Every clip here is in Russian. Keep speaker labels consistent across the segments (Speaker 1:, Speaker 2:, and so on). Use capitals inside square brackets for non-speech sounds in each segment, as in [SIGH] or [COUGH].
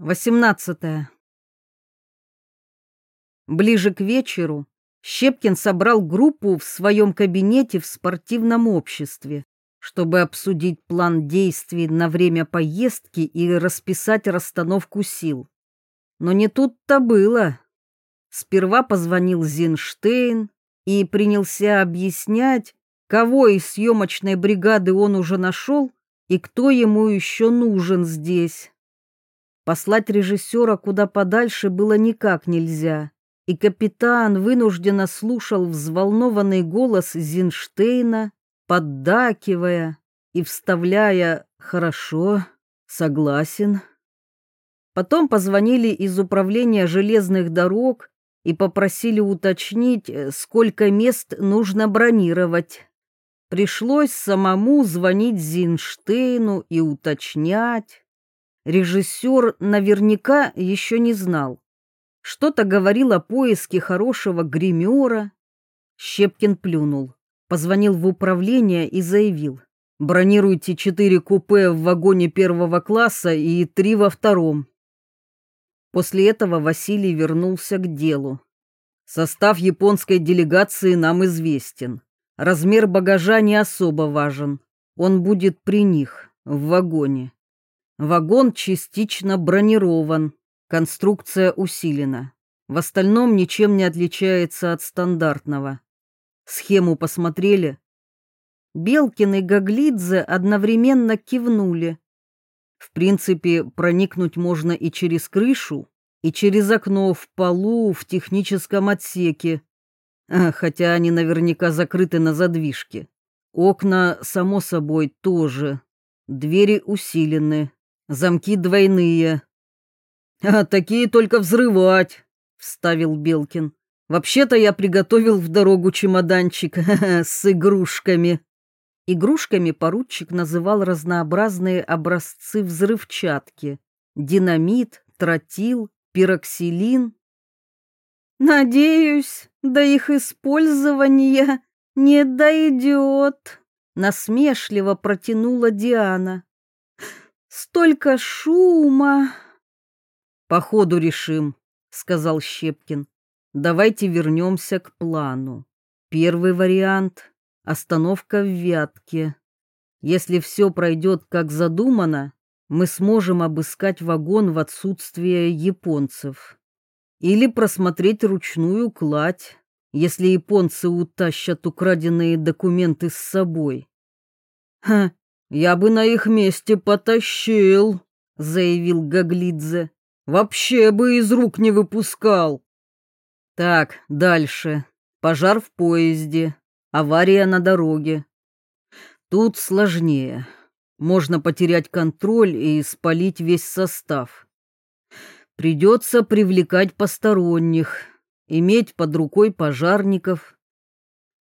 Speaker 1: 18. Ближе к вечеру Щепкин собрал группу в своем кабинете в спортивном обществе, чтобы обсудить план действий на время поездки и расписать расстановку сил. Но не тут-то было. Сперва позвонил Зинштейн и принялся объяснять, кого из съемочной бригады он уже нашел и кто ему еще нужен здесь. Послать режиссера куда подальше было никак нельзя, и капитан вынужденно слушал взволнованный голос Зинштейна, поддакивая и вставляя «хорошо», «согласен». Потом позвонили из управления железных дорог и попросили уточнить, сколько мест нужно бронировать. Пришлось самому звонить Зинштейну и уточнять. Режиссер наверняка еще не знал. Что-то говорил о поиске хорошего гримера. Щепкин плюнул, позвонил в управление и заявил. «Бронируйте четыре купе в вагоне первого класса и три во втором». После этого Василий вернулся к делу. Состав японской делегации нам известен. Размер багажа не особо важен. Он будет при них, в вагоне. Вагон частично бронирован, конструкция усилена. В остальном ничем не отличается от стандартного. Схему посмотрели. Белкин и Гаглидзе одновременно кивнули. В принципе, проникнуть можно и через крышу, и через окно в полу в техническом отсеке, а, хотя они наверняка закрыты на задвижке. Окна, само собой, тоже. Двери усилены. Замки двойные. А такие только взрывать, вставил Белкин. Вообще-то я приготовил в дорогу чемоданчик [LAUGHS] с игрушками. Игрушками поручик называл разнообразные образцы взрывчатки: динамит, тротил, пироксилин. Надеюсь, до их использования не дойдет, насмешливо протянула Диана. Столько шума. По ходу решим, сказал Щепкин. Давайте вернемся к плану. Первый вариант — остановка в Вятке. Если все пройдет как задумано, мы сможем обыскать вагон в отсутствие японцев. Или просмотреть ручную кладь, если японцы утащат украденные документы с собой. Ха, «Я бы на их месте потащил», — заявил Гаглидзе. «Вообще бы из рук не выпускал». Так, дальше. Пожар в поезде, авария на дороге. Тут сложнее. Можно потерять контроль и спалить весь состав. Придется привлекать посторонних, иметь под рукой пожарников.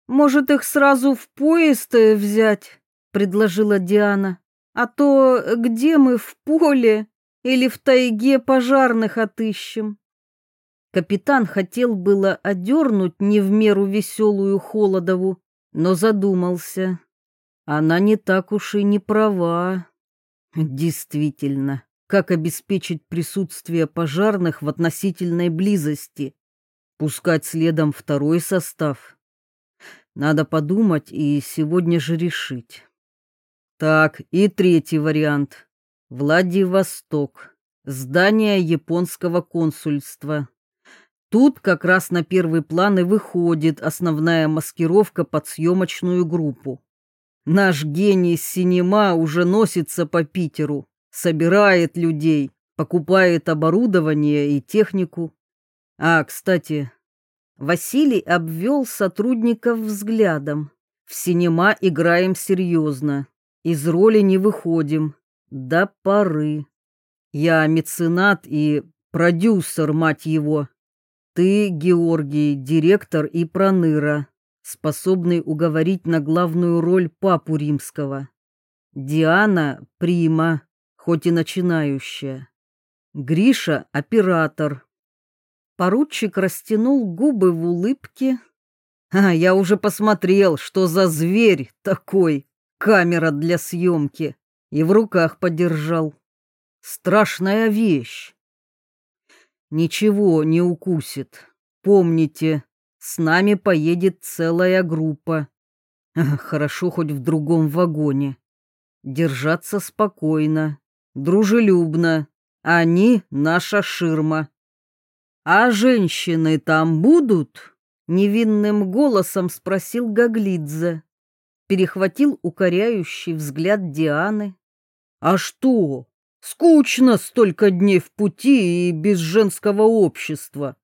Speaker 1: Может, их сразу в поезд э, взять? Предложила Диана. А то где мы в поле или в тайге пожарных отыщем? Капитан хотел было одернуть не в меру веселую Холодову, но задумался. Она не так уж и не права. Действительно, как обеспечить присутствие пожарных в относительной близости? Пускать следом второй состав? Надо подумать и сегодня же решить. Так, и третий вариант. Владивосток. Здание японского консульства. Тут как раз на первый план и выходит основная маскировка под съемочную группу. Наш гений синема уже носится по Питеру, собирает людей, покупает оборудование и технику. А, кстати, Василий обвел сотрудников взглядом. В синема играем серьезно. Из роли не выходим. До поры. Я меценат и продюсер, мать его. Ты, Георгий, директор и проныра, способный уговорить на главную роль папу римского. Диана — прима, хоть и начинающая. Гриша — оператор. Поручик растянул губы в улыбке. А, я уже посмотрел, что за зверь такой камера для съемки, и в руках подержал. Страшная вещь. Ничего не укусит. Помните, с нами поедет целая группа. Хорошо хоть в другом вагоне. Держаться спокойно, дружелюбно. Они наша ширма. А женщины там будут? Невинным голосом спросил Гаглидзе. Перехватил укоряющий взгляд Дианы. А что? Скучно столько дней в пути и без женского общества.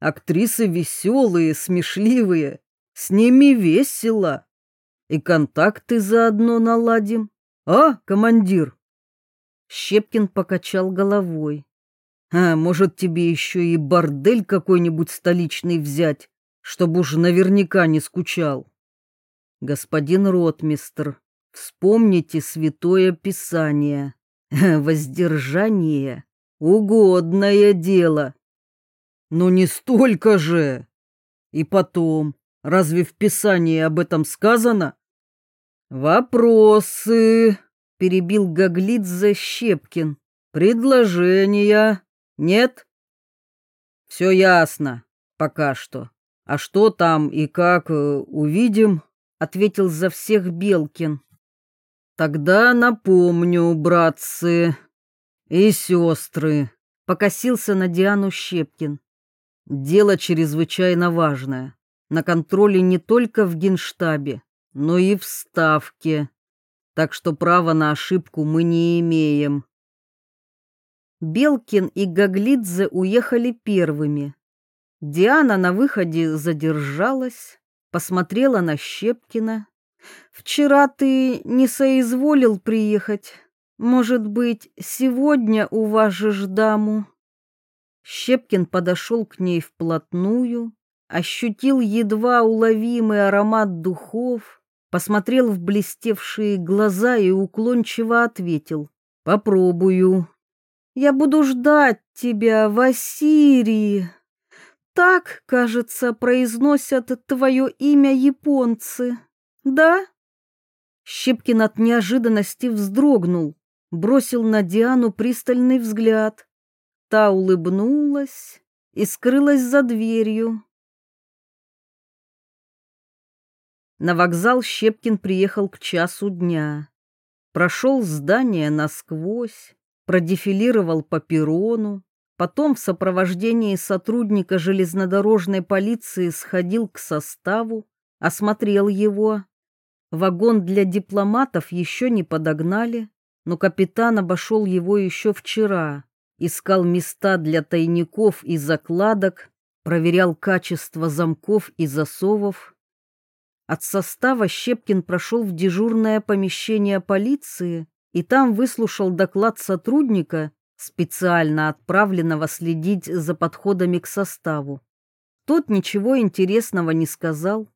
Speaker 1: Актрисы веселые, смешливые, с ними весело. И контакты заодно наладим. А, командир? Щепкин покачал головой. А может тебе еще и бордель какой-нибудь столичный взять, чтобы уж наверняка не скучал? Господин ротмистр, вспомните святое писание. [LAUGHS] Воздержание — угодное дело. Но не столько же. И потом, разве в Писании об этом сказано? Вопросы, перебил Гаглидзе Щепкин. Предложения нет? Все ясно, пока что. А что там и как, э, увидим, ответил за всех Белкин. Тогда напомню, братцы и сестры, покосился на Диану Щепкин. Дело чрезвычайно важное. На контроле не только в генштабе, но и в ставке. Так что права на ошибку мы не имеем. Белкин и Гаглидзе уехали первыми. Диана на выходе задержалась, посмотрела на Щепкина. «Вчера ты не соизволил приехать. Может быть, сегодня уважишь даму?» Щепкин подошел к ней вплотную, ощутил едва уловимый аромат духов, посмотрел в блестевшие глаза и уклончиво ответил «Попробую». «Я буду ждать тебя в Ассирии». Так, кажется, произносят твое имя японцы. Да? Щепкин от неожиданности вздрогнул, бросил на Диану пристальный взгляд. Та улыбнулась и скрылась за дверью. На вокзал Щепкин приехал к часу дня. Прошел здание насквозь, продефилировал по перрону, потом в сопровождении сотрудника железнодорожной полиции сходил к составу, осмотрел его. Вагон для дипломатов еще не подогнали, но капитан обошел его еще вчера искал места для тайников и закладок, проверял качество замков и засовов. От состава Щепкин прошел в дежурное помещение полиции и там выслушал доклад сотрудника, специально отправленного следить за подходами к составу. Тот ничего интересного не сказал.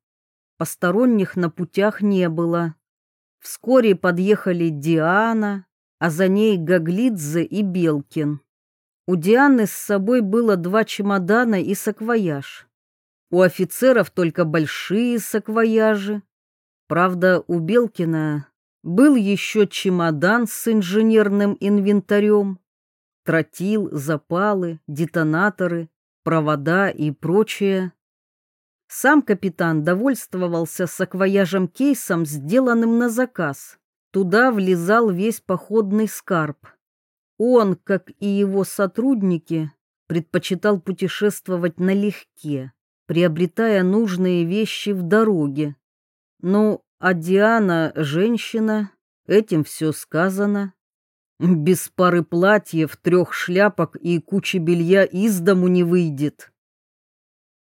Speaker 1: Посторонних на путях не было. Вскоре подъехали Диана, а за ней Гаглидзе и Белкин. У Дианы с собой было два чемодана и саквояж. У офицеров только большие саквояжи. Правда, у Белкина был еще чемодан с инженерным инвентарем. Тротил, запалы, детонаторы, провода и прочее. Сам капитан довольствовался саквояжем-кейсом, сделанным на заказ. Туда влезал весь походный скарб. Он, как и его сотрудники, предпочитал путешествовать налегке, приобретая нужные вещи в дороге. Ну, а Диана — женщина, этим все сказано. Без пары платьев, трех шляпок и кучи белья из дому не выйдет.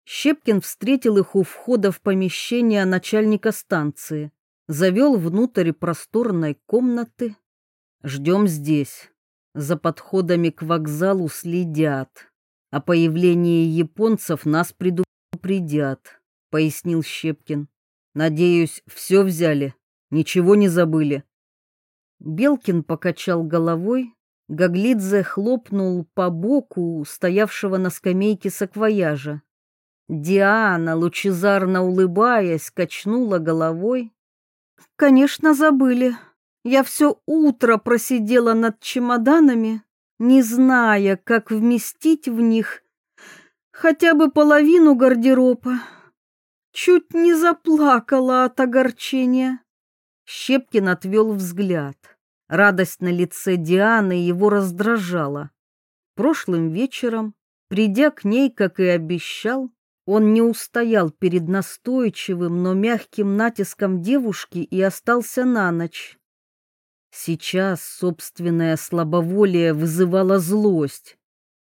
Speaker 1: Щепкин встретил их у входа в помещение начальника станции, завел внутрь просторной комнаты. «Ждем здесь. За подходами к вокзалу следят. О появлении японцев нас предупредят, пояснил Щепкин. Надеюсь, все взяли, ничего не забыли. Белкин покачал головой, Гаглидзе хлопнул по боку стоявшего на скамейке саквояжа. Диана, лучезарно улыбаясь, качнула головой. «Конечно, забыли. Я все утро просидела над чемоданами, не зная, как вместить в них хотя бы половину гардероба. Чуть не заплакала от огорчения. Щепкин отвел взгляд. Радость на лице Дианы его раздражала. Прошлым вечером, придя к ней, как и обещал, он не устоял перед настойчивым, но мягким натиском девушки и остался на ночь. Сейчас собственное слабоволие вызывало злость,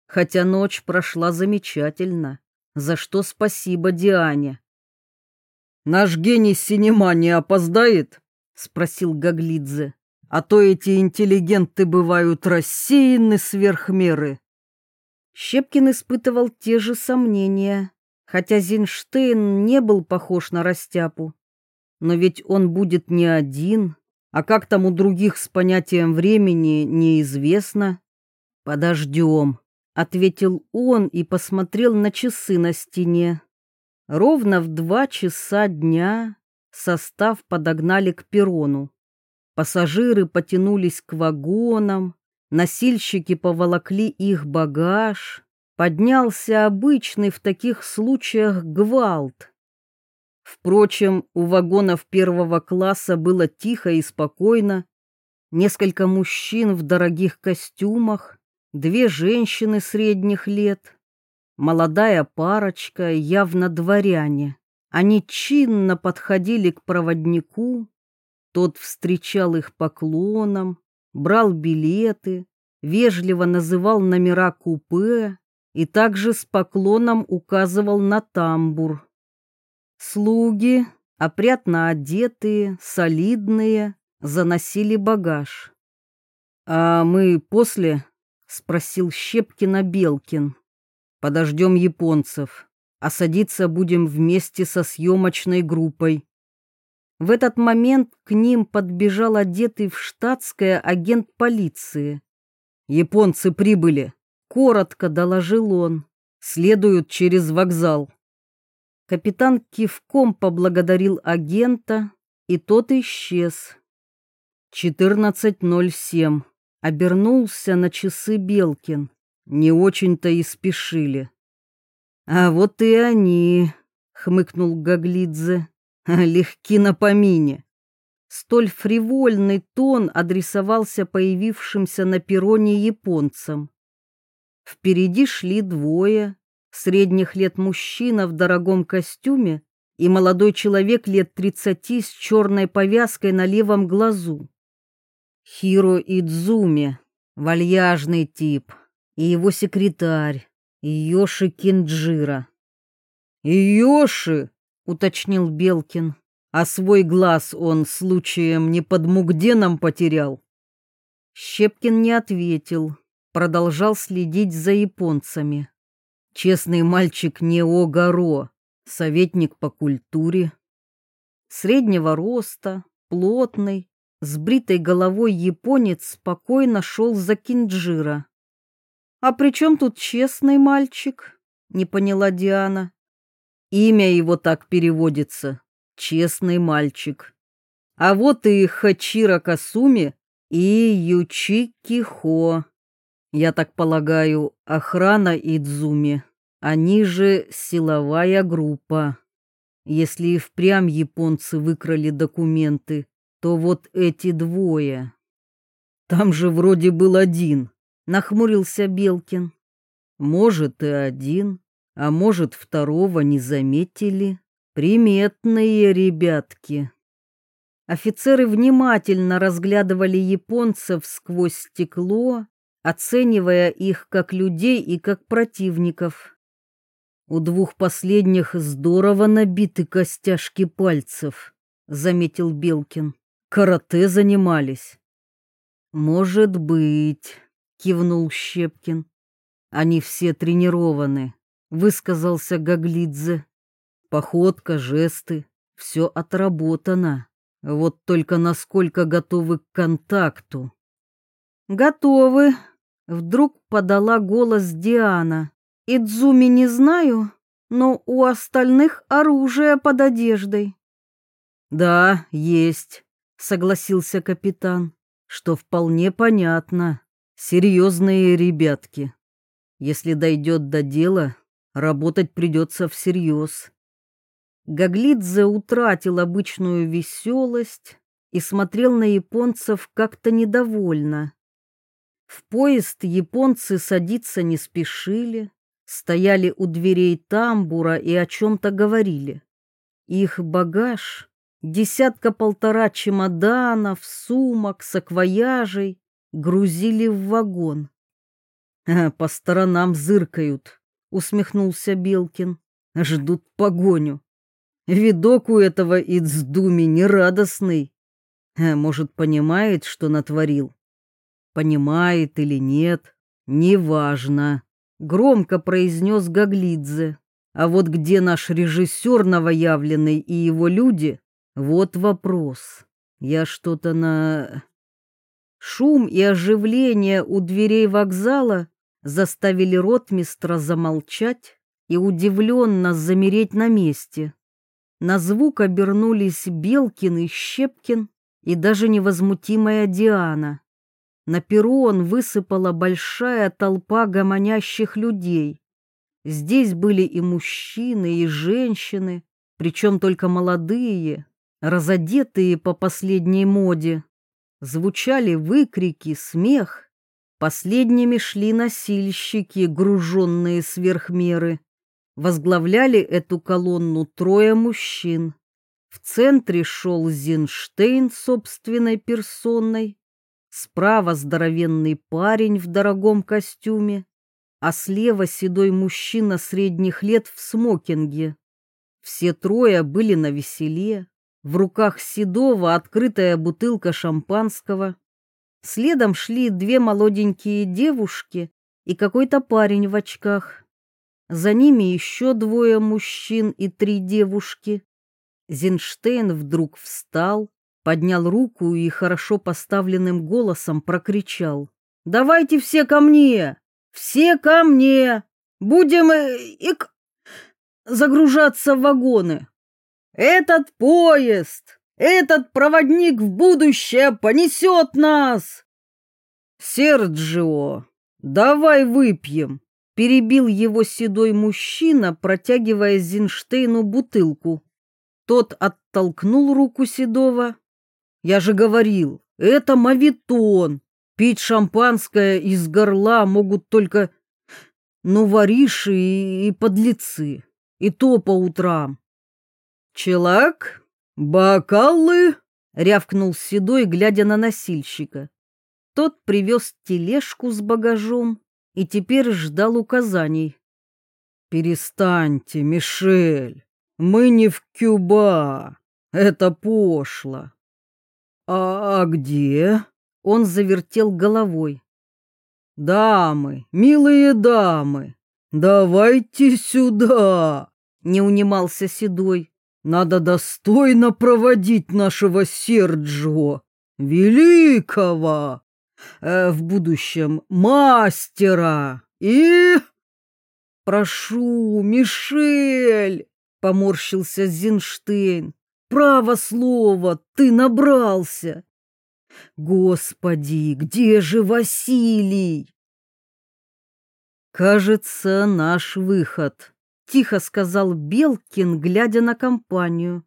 Speaker 1: хотя ночь прошла замечательно, за что спасибо Диане. «Наш гений синема не опоздает?» — спросил Гаглидзе. «А то эти интеллигенты бывают рассеяны сверх меры». Щепкин испытывал те же сомнения, хотя Зинштейн не был похож на растяпу. Но ведь он будет не один, а как там у других с понятием времени, неизвестно. «Подождем», — ответил он и посмотрел на часы на стене. Ровно в два часа дня состав подогнали к перрону. Пассажиры потянулись к вагонам, носильщики поволокли их багаж, поднялся обычный в таких случаях гвалт. Впрочем, у вагонов первого класса было тихо и спокойно. Несколько мужчин в дорогих костюмах, две женщины средних лет, молодая парочка, явно дворяне. Они чинно подходили к проводнику, тот встречал их поклоном, брал билеты, вежливо называл номера купе и также с поклоном указывал на тамбур. Слуги, опрятно одетые, солидные, заносили багаж. «А мы после?» — спросил Щепкина Белкин. «Подождем японцев, а садиться будем вместе со съемочной группой». В этот момент к ним подбежал одетый в штатское агент полиции. «Японцы прибыли», — коротко доложил он. «Следуют через вокзал». Капитан кивком поблагодарил агента, и тот исчез. 14.07. Обернулся на часы Белкин. Не очень-то и спешили. «А вот и они», — хмыкнул Гаглидзе, — «легки на помине». Столь фривольный тон адресовался появившимся на перроне японцам. Впереди шли двое, средних лет мужчина в дорогом костюме и молодой человек лет тридцати с черной повязкой на левом глазу. Хиро Идзуми, вальяжный тип, и его секретарь, Йоши Кинджира. «Йоши!» — уточнил Белкин. «А свой глаз он случаем не под Мугденом потерял?» Щепкин не ответил, продолжал следить за японцами. Честный мальчик не Огаро, советник по культуре. Среднего роста, плотный, с бритой головой японец спокойно шел за Кинджира. «А при чем тут честный мальчик?» — не поняла Диана. «Имя его так переводится. Честный мальчик. А вот и Хачира Касуми и Ючи Кихо. Я так полагаю, охрана Идзуми. Они же силовая группа. Если и впрямь японцы выкрали документы, то вот эти двое. Там же вроде был один, нахмурился Белкин. Может и один, а может второго не заметили. Приметные ребятки. Офицеры внимательно разглядывали японцев сквозь стекло, оценивая их как людей и как противников. У двух последних здорово набиты костяшки пальцев, заметил Белкин. Карате занимались. Может быть, кивнул Щепкин. Они все тренированы, высказался Гаглидзе. Походка, жесты, все отработано. Вот только насколько готовы к контакту. «Готовы», — вдруг подала голос Диана. «Идзуми не знаю, но у остальных оружие под одеждой». «Да, есть», — согласился капитан, — «что вполне понятно. Серьезные ребятки. Если дойдет до дела, работать придется всерьез. Гаглидзе утратил обычную веселость и смотрел на японцев как-то недовольно. В поезд японцы садиться не спешили, стояли у дверей тамбура и о чем-то говорили. Их багаж, десятка-полтора чемоданов, сумок, саквояжей, грузили в вагон. «По сторонам зыркают», — усмехнулся Белкин. «Ждут погоню. Видок у этого Ицдуми нерадостный. Э, может, понимает, что натворил? Понимает или нет, неважно. Громко произнес Гаглидзе. А вот где наш режиссер новоявленный и его люди, вот вопрос. Я что-то на... Шум и оживление у дверей вокзала заставили ротмистра замолчать и удивленно замереть на месте. На звук обернулись Белкин и Щепкин, и даже невозмутимая Диана. На перрон высыпала большая толпа гомонящих людей. Здесь были и мужчины, и женщины, причем только молодые, разодетые по последней моде. Звучали выкрики, смех. Последними шли носильщики, груженные сверх меры. Возглавляли эту колонну трое мужчин. В центре шел Зинштейн собственной персоной. Справа здоровенный парень в дорогом костюме, а слева седой мужчина средних лет в смокинге. Все трое были на веселе. В руках Седова открытая бутылка шампанского. Следом шли две молоденькие девушки и какой-то парень в очках. За ними еще двое мужчин и три девушки. Зинштейн вдруг встал, поднял руку и хорошо поставленным голосом прокричал. «Давайте все ко мне! Все ко мне! Будем э, и, загружаться в вагоны! Этот поезд, этот проводник в будущее понесет нас!» «Серджио, давай выпьем!» Перебил его седой мужчина, протягивая Зинштейну бутылку. Тот оттолкнул руку седого. «Я же говорил, это мавитон. Пить шампанское из горла могут только, ну, вориши и, и подлецы. И то по утрам». «Челак, бокалы!» — рявкнул седой, глядя на носильщика. Тот привез тележку с багажом и теперь ждал указаний. «Перестаньте, Мишель, мы не в Кюба, это пошло». «А, -а где?» — он завертел головой. «Дамы, милые дамы, давайте сюда!» — не унимался Седой. «Надо достойно проводить нашего Серджио, великого!» э, в будущем мастера и... «Прошу, Мишель!» — поморщился Зинштейн. «Право слово, ты набрался!» «Господи, где же Василий?» «Кажется, наш выход», — тихо сказал Белкин, глядя на компанию.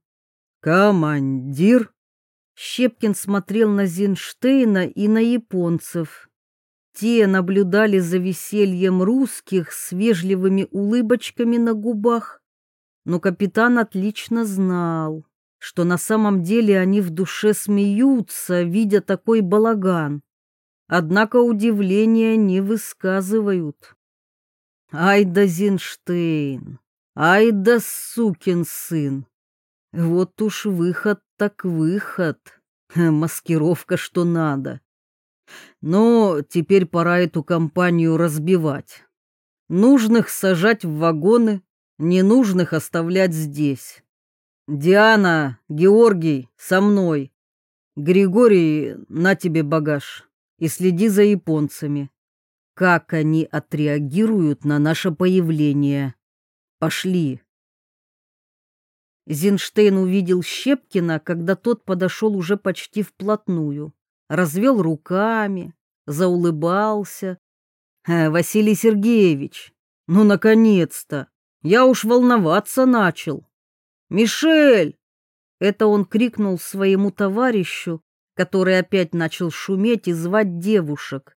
Speaker 1: «Командир!» Щепкин смотрел на Зинштейна и на японцев. Те наблюдали за весельем русских с вежливыми улыбочками на губах. Но капитан отлично знал, что на самом деле они в душе смеются, видя такой балаган. Однако удивления не высказывают. Ай да Зинштейн, ай да сукин сын. Вот уж выход так выход. [LAUGHS] Маскировка что надо. Но теперь пора эту компанию разбивать. Нужных сажать в вагоны, ненужных оставлять здесь. Диана, Георгий, со мной. Григорий, на тебе багаж. И следи за японцами. Как они отреагируют на наше появление. Пошли. Зинштейн увидел Щепкина, когда тот подошел уже почти вплотную, развел руками, заулыбался. «Э, «Василий Сергеевич, ну, наконец-то! Я уж волноваться начал!» «Мишель!» Это он крикнул своему товарищу, который опять начал шуметь и звать девушек.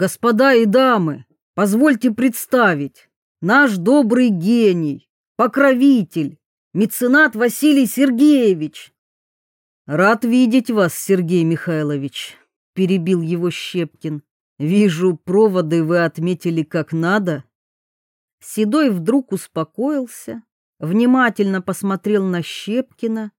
Speaker 1: «Господа и дамы, позвольте представить, наш добрый гений, покровитель, меценат Василий Сергеевич!» «Рад видеть вас, Сергей Михайлович», — перебил его Щепкин. «Вижу, проводы вы отметили как надо». Седой вдруг успокоился, внимательно посмотрел на Щепкина,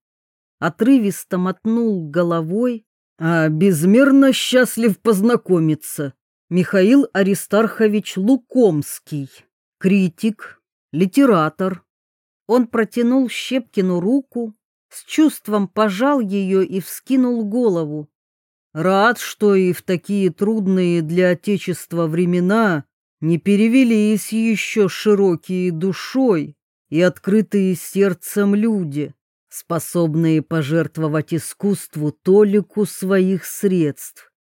Speaker 1: отрывисто мотнул головой. «А безмерно счастлив познакомиться. Михаил Аристархович Лукомский, критик, литератор». Он протянул Щепкину руку, с чувством пожал ее и вскинул голову. Рад, что и в такие трудные для Отечества времена не перевелись еще широкие душой и открытые сердцем люди, способные пожертвовать искусству толику своих средств.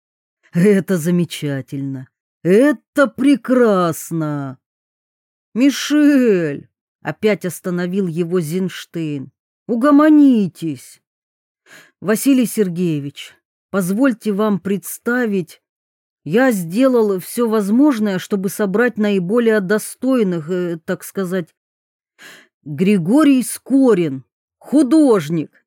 Speaker 1: Это замечательно. Это прекрасно. Мишель, опять остановил его Зинштейн. Угомонитесь. Василий Сергеевич, позвольте вам представить, я сделал все возможное, чтобы собрать наиболее достойных, э, так сказать, Григорий Скорин, художник.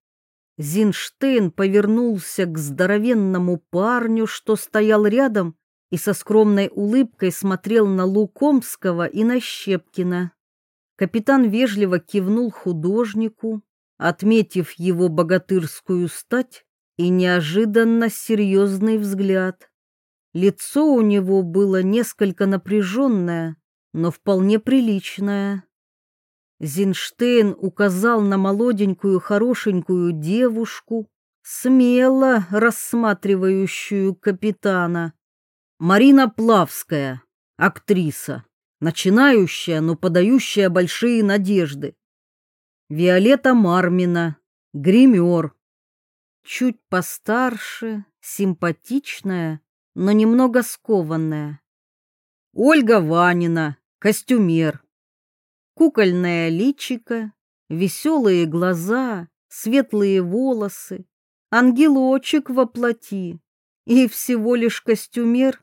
Speaker 1: Зинштейн повернулся к здоровенному парню, что стоял рядом, и со скромной улыбкой смотрел на Лукомского и на Щепкина. Капитан вежливо кивнул художнику, отметив его богатырскую стать и неожиданно серьезный взгляд. Лицо у него было несколько напряженное, но вполне приличное. Зинштейн указал на молоденькую хорошенькую девушку, смело рассматривающую капитана. Марина Плавская, актриса, начинающая, но подающая большие надежды. Виолетта Мармина, гример. Чуть постарше, симпатичная, но немного скованная. Ольга Ванина, костюмер. Кукольное личико, веселые глаза, светлые волосы, ангелочек во плоти и всего лишь костюмер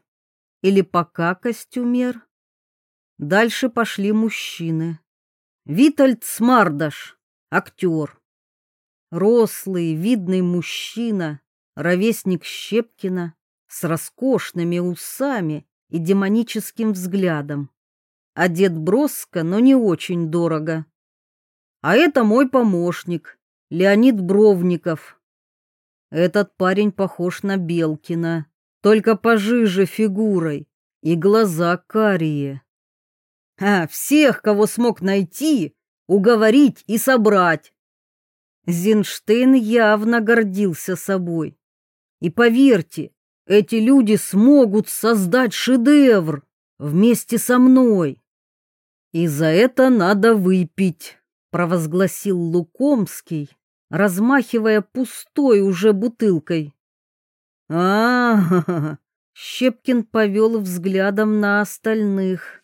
Speaker 1: или пока костюмер. Дальше пошли мужчины. Витальд Смардаш, актер. Рослый, видный мужчина, ровесник Щепкина, с роскошными усами и демоническим взглядом. Одет броско, но не очень дорого. А это мой помощник, Леонид Бровников. Этот парень похож на Белкина, только пожиже фигурой, и глаза карие а всех, кого смог найти, уговорить и собрать. Зинштейн явно гордился собой. И поверьте, эти люди смогут создать шедевр вместе со мной. И за это надо выпить, провозгласил Лукомский, размахивая пустой уже бутылкой. А, -а, -а, -а Щепкин повел взглядом на остальных.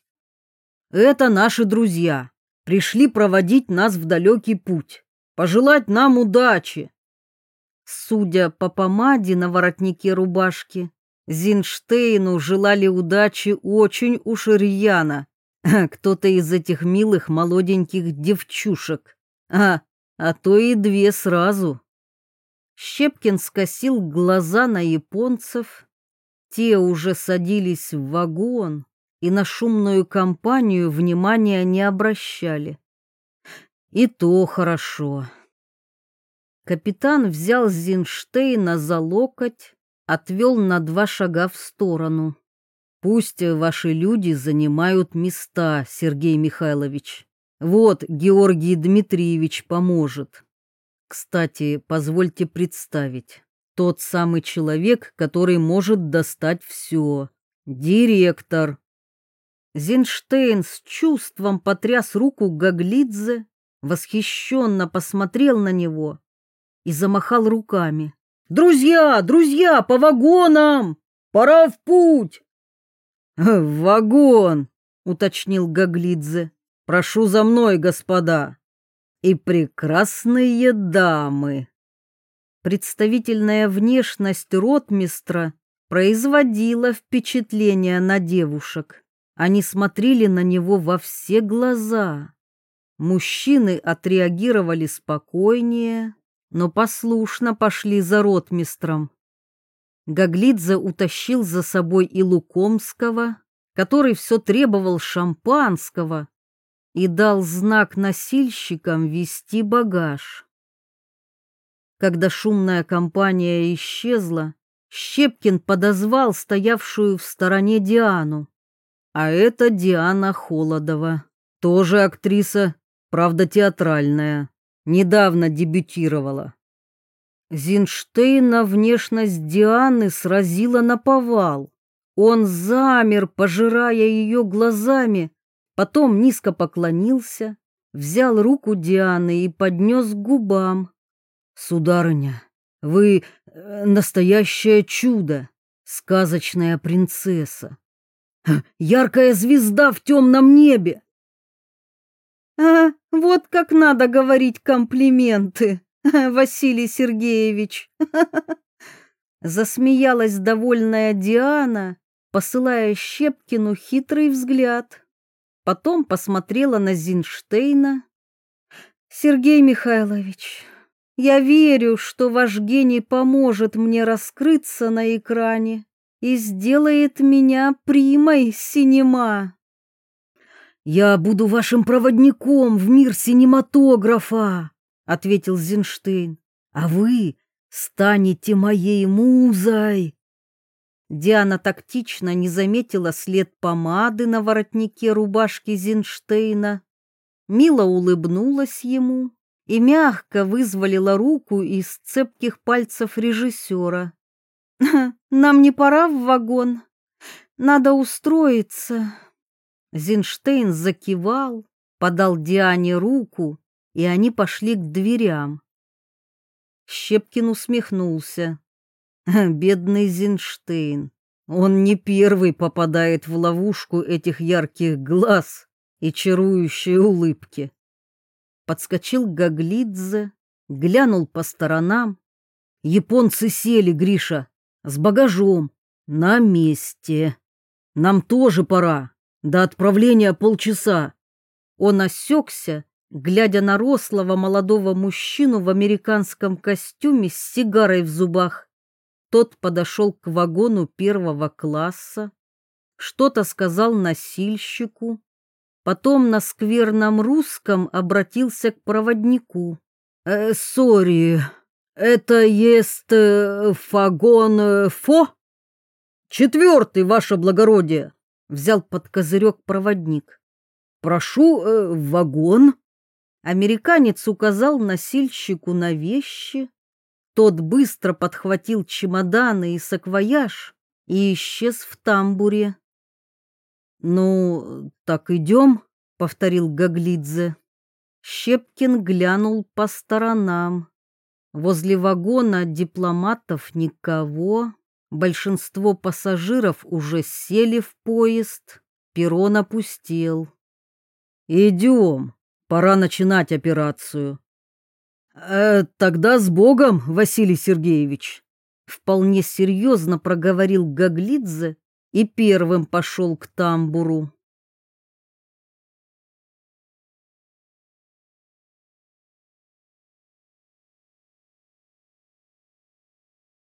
Speaker 1: Это наши друзья. Пришли проводить нас в далекий путь. Пожелать нам удачи. Судя по помаде на воротнике рубашки, Зинштейну желали удачи очень уж рьяно. [LAUGHS] Кто-то из этих милых молоденьких девчушек. А, а то и две сразу. Щепкин скосил глаза на японцев. Те уже садились в вагон, и на шумную компанию внимания не обращали. И то хорошо. Капитан взял Зинштейна за локоть, отвел на два шага в сторону. Пусть ваши люди занимают места, Сергей Михайлович. Вот Георгий Дмитриевич поможет. Кстати, позвольте представить. Тот самый человек, который может достать все. Директор. Зинштейн с чувством потряс руку Гаглидзе, восхищенно посмотрел на него и замахал руками. «Друзья, друзья, по вагонам!
Speaker 2: пора в путь!»
Speaker 1: «В вагон!» — уточнил Гаглидзе. «Прошу за мной, господа!» «И прекрасные дамы!» Представительная внешность ротмистра производила впечатление на девушек. Они смотрели на него во все глаза. Мужчины отреагировали спокойнее, но послушно пошли за ротмистром. Гаглидзе утащил за собой и Лукомского, который все требовал шампанского, и дал знак носильщикам вести багаж. Когда шумная компания исчезла, Щепкин подозвал стоявшую в стороне Диану. А это Диана Холодова, тоже актриса, правда театральная, недавно дебютировала. Зинштейна внешность Дианы сразила на повал. Он замер, пожирая ее глазами, потом низко поклонился, взял руку Дианы и поднес к губам. «Сударыня, вы э, настоящее чудо, сказочная принцесса яркая звезда в темном небе. А, вот как надо говорить комплименты, [LAUGHS] Василий Сергеевич. [LAUGHS] Засмеялась довольная Диана, посылая Щепкину хитрый взгляд. Потом посмотрела на Зинштейна. Сергей Михайлович, я верю, что ваш гений поможет мне раскрыться на экране и сделает меня примой синема.
Speaker 2: «Я буду вашим проводником в мир синематографа», — ответил Зинштейн. «А вы станете моей музой».
Speaker 1: Диана тактично не заметила след помады на воротнике рубашки Зинштейна. Мило улыбнулась ему и мягко вызволила руку из цепких пальцев режиссера. Нам не пора в вагон. Надо устроиться. Зинштейн закивал, подал Диане руку, и они пошли к дверям. Щепкин усмехнулся. [LAUGHS] Бедный Зинштейн. Он не первый попадает в ловушку этих ярких глаз и чарующей улыбки. Подскочил Гаглидзе, глянул по сторонам. Японцы сели, Гриша с багажом, на месте. Нам тоже пора, до отправления полчаса. Он осекся, глядя на рослого молодого мужчину в американском костюме с сигарой в зубах. Тот подошел к вагону первого класса, что-то сказал носильщику, потом на скверном русском обратился к проводнику. «Э, «Сори, это есть э, фагон э, фо? Четвертый, ваше благородие, взял под козырек проводник. Прошу, э, вагон. Американец указал носильщику на вещи. Тот быстро подхватил чемоданы и саквояж и исчез в тамбуре. «Ну, так идем», — повторил Гаглидзе. Щепкин глянул по сторонам. Возле вагона дипломатов никого. Большинство пассажиров уже сели в поезд. Перрон опустел. «Идем, пора начинать операцию». «Э, «Тогда с Богом, Василий Сергеевич!» Вполне серьезно проговорил Гаглидзе и первым пошел к тамбуру.